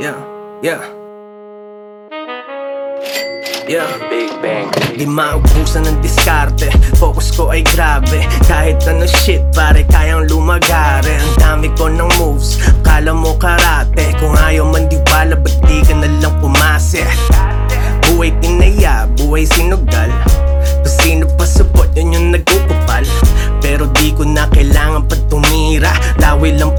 Yeah, yeah. Yeah. Big Bang. Di maubusan ng diskarte. Focus ko ay grabe. Kahit ano shit pare kayang lumagare Ang dami ko ng moves Kala mo karate. Kung ayaw man di wala Ba't di ka na lang pumase Buhay tinaya Buhay sinugal. Kung sino pa support Yun yung nagkukupal Pero di ko na kailangan pa tumira. Lawi lang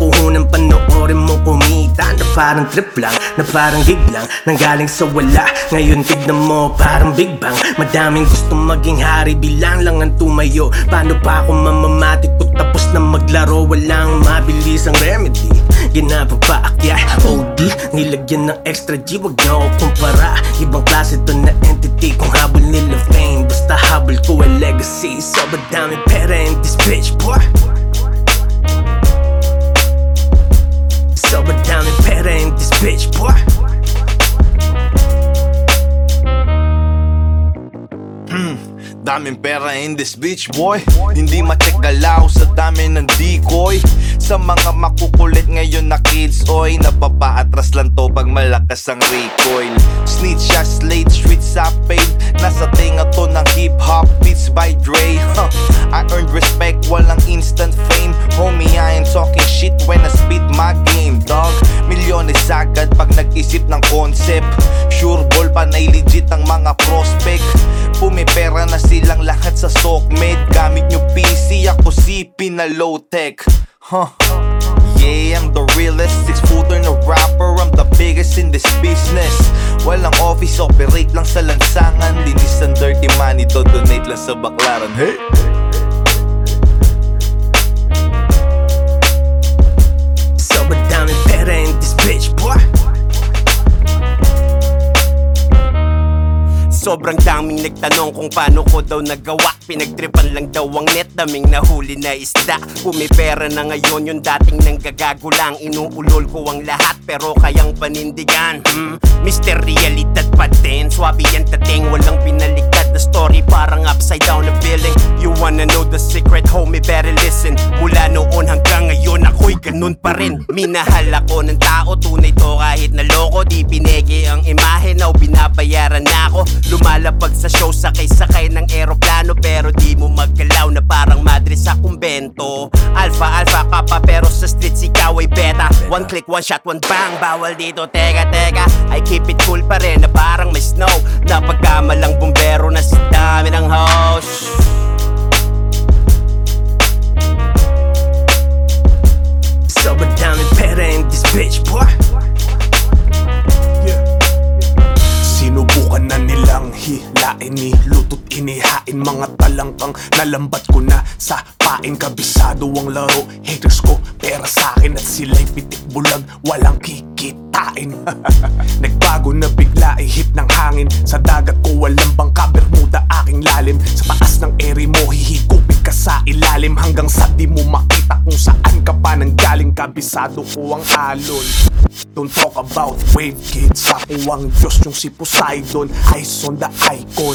parang trip lang Na parang gig lang Nanggaling sa wala. Ngayon tignan mo parang big bang. Madaming gusto maging hari Bilang lang ang tumayo. Paano pa ako mamamati Kung tapos na maglaro? Walang mabilis ang remedy. Ginapapaakyat OD Nilagyan ng extra G Wag na ako kumpara. Ibang klase to na entity Kung habol nila fame. Basta habol ko ay legacy. Sobrang daming pera in this bitch boy Daming pera in this bitch boy. Hindi macheck galaw sa dami ng decoy. Sa mga makukulit ngayon na kids oy Napapaatras lang to pag malakas ang recoil. Snitch siya slate street sa paid Nasa tinga to ng hip hop beats by Dre agad pag nag-isip ng concept. Sure ball pa na legit ang mga prospect. Pumipera na silang lahat sa SOCMED Gamit nyo PC, ako CP na low-tech. Huh. Yeah, I'm the realest Six-footer na rapper. I'm the biggest in this business. Walang office, operate lang sa lansangan. Linis ang dirty money, to donate lang sa baklaran. Hey! Sobrang daming nagtanong kung paano ko daw nagawa Pinagtripan lang daw ang net, daming nahuli na isda Pumipera na ngayon yung dating nanggagago lang Inuulol ko ang lahat pero kayang panindigan hmm? Mr. Realidad pa din, swabe yan tating Walang parang upside down na feeling You wanna know the secret, homie, better listen. Mula noon hanggang ngayon, ako'y ganun pa rin. Minahal ako ng tao, tunay to kahit na loko Di pinegi ang imahe na binabayaran na ako. Lumalapag sa show, sakay-sakay ng eroplano kumbento Alpha, alpha, kappa, pero sa streets ikaw ay beta. One click, one shot, one bang Bawal dito, teka, teka I keep it cool pa rin na parang may snow. Napagkamalang bumbero na sa dami ng host Sobrang daming pera in this bitch boy. Sinubukan na nilang hilain ni Lutot inihain mga talangkang Nalambat ko na sa pain. Kabisado ang laro Haters ko pera sa akin At sila'y pitik bulag Walang kikitain. Nagbago na bigla ihip ng hangin. Sa dagat ko walang bangka Bermuda aking lalim. Sa taas ng ere mo hihigupin ka sa ilalim. Hanggang sa di mo makita Kabisado ko ang alon. Don't talk about wave kids. Ako ang Diyos yung si Poseidon. Eyes on the icon.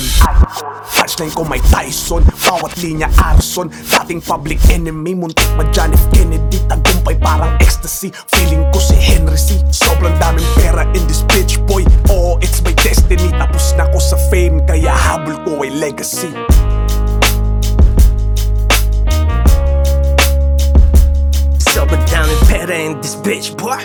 Punchline ko may Tyson. Bawat linya arson. Dating public enemy Muntik ma John F. Kennedy Tagumpay parang ecstasy. Feeling ko si Henry C. Sobrang daming pera in this bitch boy. Oh, it's my destiny. Tapos na ko sa fame Kaya habol ko ay legacy Double down and better in this bitch, boy.